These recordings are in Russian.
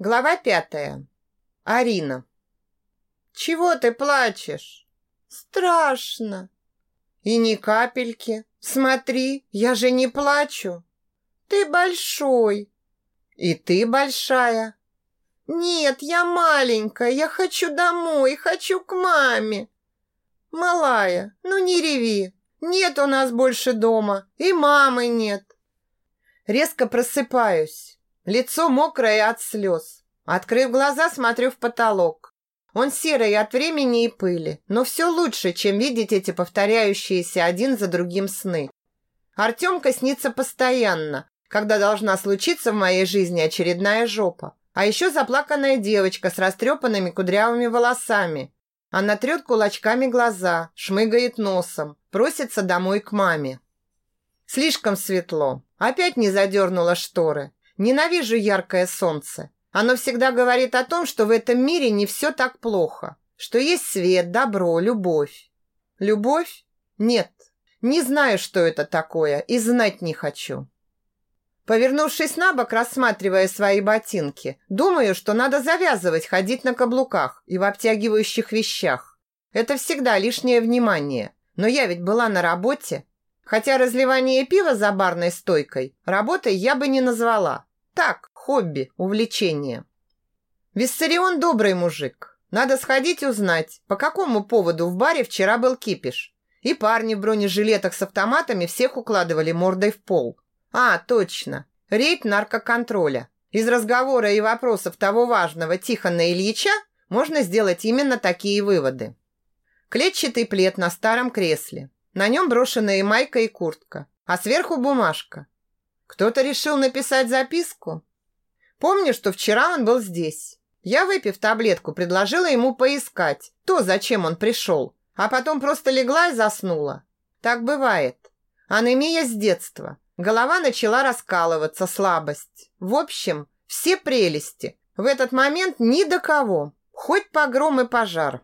Глава пятая. Арина. Чего ты плачешь? Страшно. И ни капельки. Смотри, я же не плачу. Ты большой. И ты большая. Нет, я маленькая. Я хочу домой, хочу к маме. Малая, ну не реви. Нет у нас больше дома, и мамы нет. Резко просыпаюсь. Лицо мокрое от слез. Открыв глаза, смотрю в потолок. Он серый от времени и пыли, но все лучше, чем видеть эти повторяющиеся один за другим сны. Артемка снится постоянно, когда должна случиться в моей жизни очередная жопа. А еще заплаканная девочка с растрепанными кудрявыми волосами. Она трет кулачками глаза, шмыгает носом, просится домой к маме. Слишком светло. Опять не задернула шторы. Ненавижу яркое солнце. Оно всегда говорит о том, что в этом мире не все так плохо, что есть свет, добро, любовь. Любовь? Нет. Не знаю, что это такое, и знать не хочу. Повернувшись на бок, рассматривая свои ботинки, думаю, что надо завязывать ходить на каблуках и в обтягивающих вещах. Это всегда лишнее внимание. Но я ведь была на работе, Хотя разливание пива за барной стойкой работой я бы не назвала. Так, хобби, увлечение. Виссарион добрый мужик. Надо сходить узнать, по какому поводу в баре вчера был кипиш. И парни в бронежилетах с автоматами всех укладывали мордой в пол. А, точно. Рейд наркоконтроля. Из разговора и вопросов того важного Тихона Ильича можно сделать именно такие выводы. Клетчатый плед на старом кресле. На нем брошенная майка и куртка, а сверху бумажка. Кто-то решил написать записку? Помню, что вчера он был здесь. Я, выпив таблетку, предложила ему поискать то, зачем он пришел, а потом просто легла и заснула. Так бывает. Анемия с детства. Голова начала раскалываться, слабость. В общем, все прелести. В этот момент ни до кого. Хоть погром и пожар.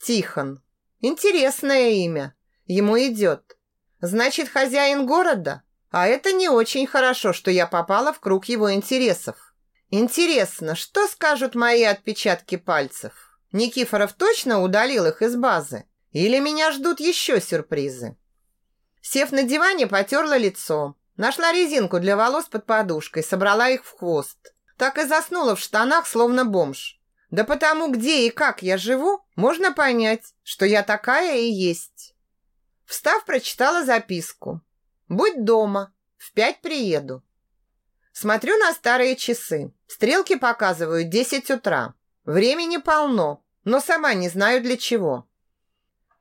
Тихон. Интересное имя. Ему идет. Значит, хозяин города? А это не очень хорошо, что я попала в круг его интересов. Интересно, что скажут мои отпечатки пальцев? Никифоров точно удалил их из базы? Или меня ждут еще сюрпризы? Сев на диване, потерла лицо. Нашла резинку для волос под подушкой, собрала их в хвост. Так и заснула в штанах, словно бомж. Да потому, где и как я живу, можно понять, что я такая и есть. Встав, прочитала записку. «Будь дома. В пять приеду». Смотрю на старые часы. Стрелки показывают 10 утра. Времени полно, но сама не знаю для чего.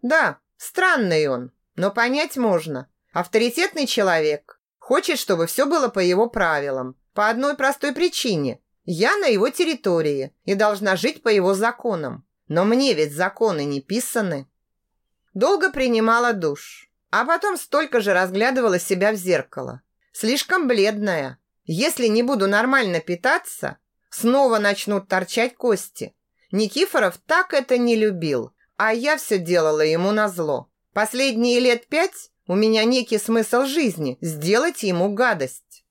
Да, странный он, но понять можно. Авторитетный человек. Хочет, чтобы все было по его правилам. По одной простой причине. Я на его территории и должна жить по его законам. Но мне ведь законы не писаны. Долго принимала душ, а потом столько же разглядывала себя в зеркало. Слишком бледная. Если не буду нормально питаться, снова начнут торчать кости. Никифоров так это не любил, а я все делала ему назло. Последние лет пять у меня некий смысл жизни – сделать ему гадость.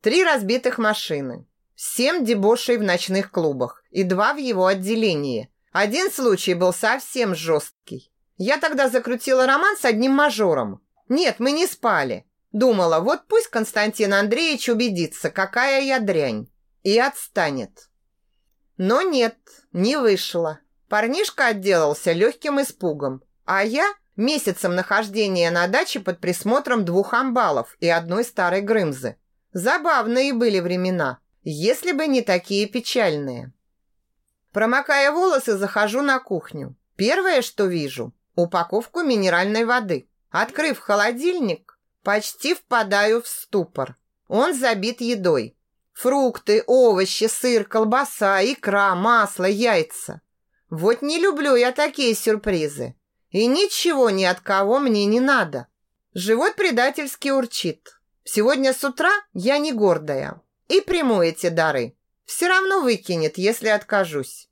Три разбитых машины, семь дебошей в ночных клубах и два в его отделении. Один случай был совсем жесткий. Я тогда закрутила роман с одним мажором. Нет, мы не спали. Думала, вот пусть Константин Андреевич убедится, какая я дрянь. И отстанет. Но нет, не вышло. Парнишка отделался легким испугом. А я месяцем нахождения на даче под присмотром двух амбалов и одной старой Грымзы. Забавные были времена, если бы не такие печальные. Промокая волосы, захожу на кухню. Первое, что вижу, упаковку минеральной воды. Открыв холодильник, почти впадаю в ступор. Он забит едой. Фрукты, овощи, сыр, колбаса, икра, масло, яйца. Вот не люблю я такие сюрпризы. И ничего ни от кого мне не надо. Живот предательски урчит. Сегодня с утра я не гордая. И приму эти дары. Все равно выкинет, если откажусь.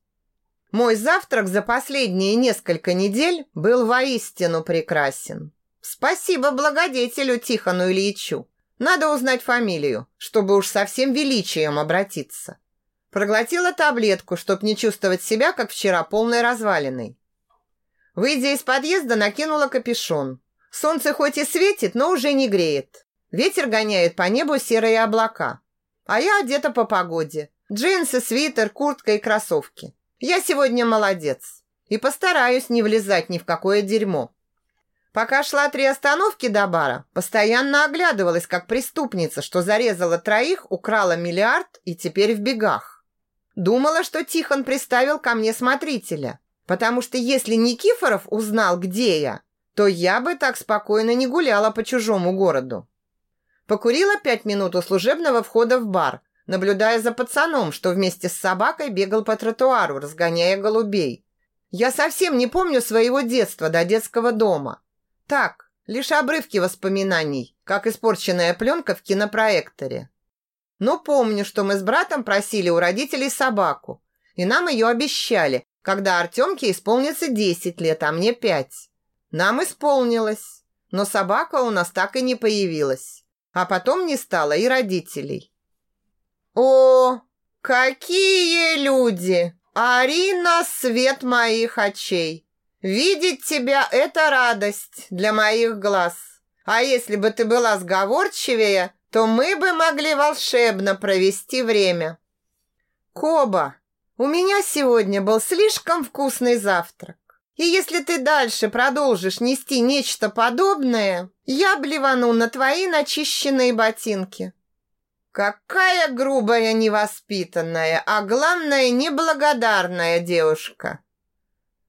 Мой завтрак за последние несколько недель был воистину прекрасен. Спасибо благодетелю Тихону Ильичу. Надо узнать фамилию, чтобы уж совсем величием обратиться. Проглотила таблетку, чтоб не чувствовать себя, как вчера, полной развалиной. Выйдя из подъезда, накинула капюшон. Солнце хоть и светит, но уже не греет. Ветер гоняет по небу серые облака. А я одета по погоде. Джинсы, свитер, куртка и кроссовки. Я сегодня молодец. И постараюсь не влезать ни в какое дерьмо. Пока шла три остановки до бара, постоянно оглядывалась, как преступница, что зарезала троих, украла миллиард и теперь в бегах. Думала, что Тихон приставил ко мне смотрителя, потому что если Никифоров узнал, где я, то я бы так спокойно не гуляла по чужому городу. Покурила пять минут у служебного входа в бар, наблюдая за пацаном, что вместе с собакой бегал по тротуару, разгоняя голубей. Я совсем не помню своего детства до детского дома. Так, лишь обрывки воспоминаний, как испорченная пленка в кинопроекторе. Но помню, что мы с братом просили у родителей собаку, и нам ее обещали, когда Артемке исполнится 10 лет, а мне 5. Нам исполнилось, но собака у нас так и не появилась. А потом не стало и родителей. О, какие люди! Арина, свет моих очей! Видеть тебя – это радость для моих глаз. А если бы ты была сговорчивее, то мы бы могли волшебно провести время. Коба, у меня сегодня был слишком вкусный завтрак. И если ты дальше продолжишь нести нечто подобное, я блевану на твои начищенные ботинки. Какая грубая, невоспитанная, а главное, неблагодарная девушка.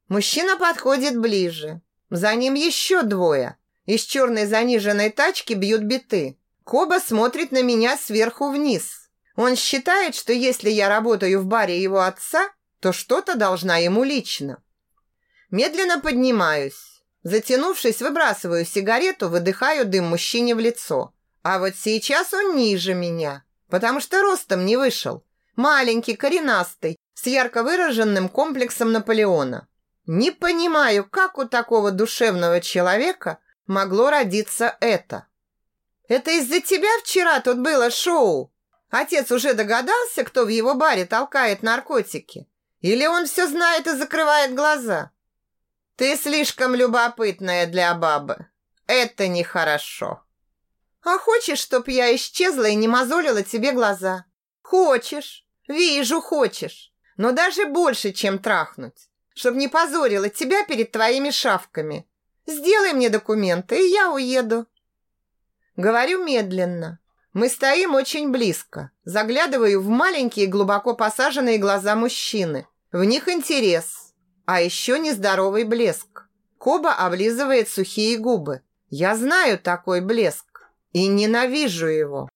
Мужчина подходит ближе. За ним еще двое. Из черной заниженной тачки бьют биты. Коба смотрит на меня сверху вниз. Он считает, что если я работаю в баре его отца, то что-то должна ему лично. Медленно поднимаюсь. Затянувшись, выбрасываю сигарету, выдыхаю дым мужчине в лицо. А вот сейчас он ниже меня, потому что ростом не вышел. Маленький, коренастый, с ярко выраженным комплексом Наполеона. Не понимаю, как у такого душевного человека могло родиться это. Это из-за тебя вчера тут было шоу? Отец уже догадался, кто в его баре толкает наркотики? Или он все знает и закрывает глаза? Ты слишком любопытная для бабы. Это нехорошо. А хочешь, чтоб я исчезла и не мозолила тебе глаза? Хочешь. Вижу, хочешь. Но даже больше, чем трахнуть чтобы не позорила тебя перед твоими шавками. Сделай мне документы, и я уеду. Говорю медленно. Мы стоим очень близко. Заглядываю в маленькие глубоко посаженные глаза мужчины. В них интерес, а еще нездоровый блеск. Коба облизывает сухие губы. Я знаю такой блеск и ненавижу его.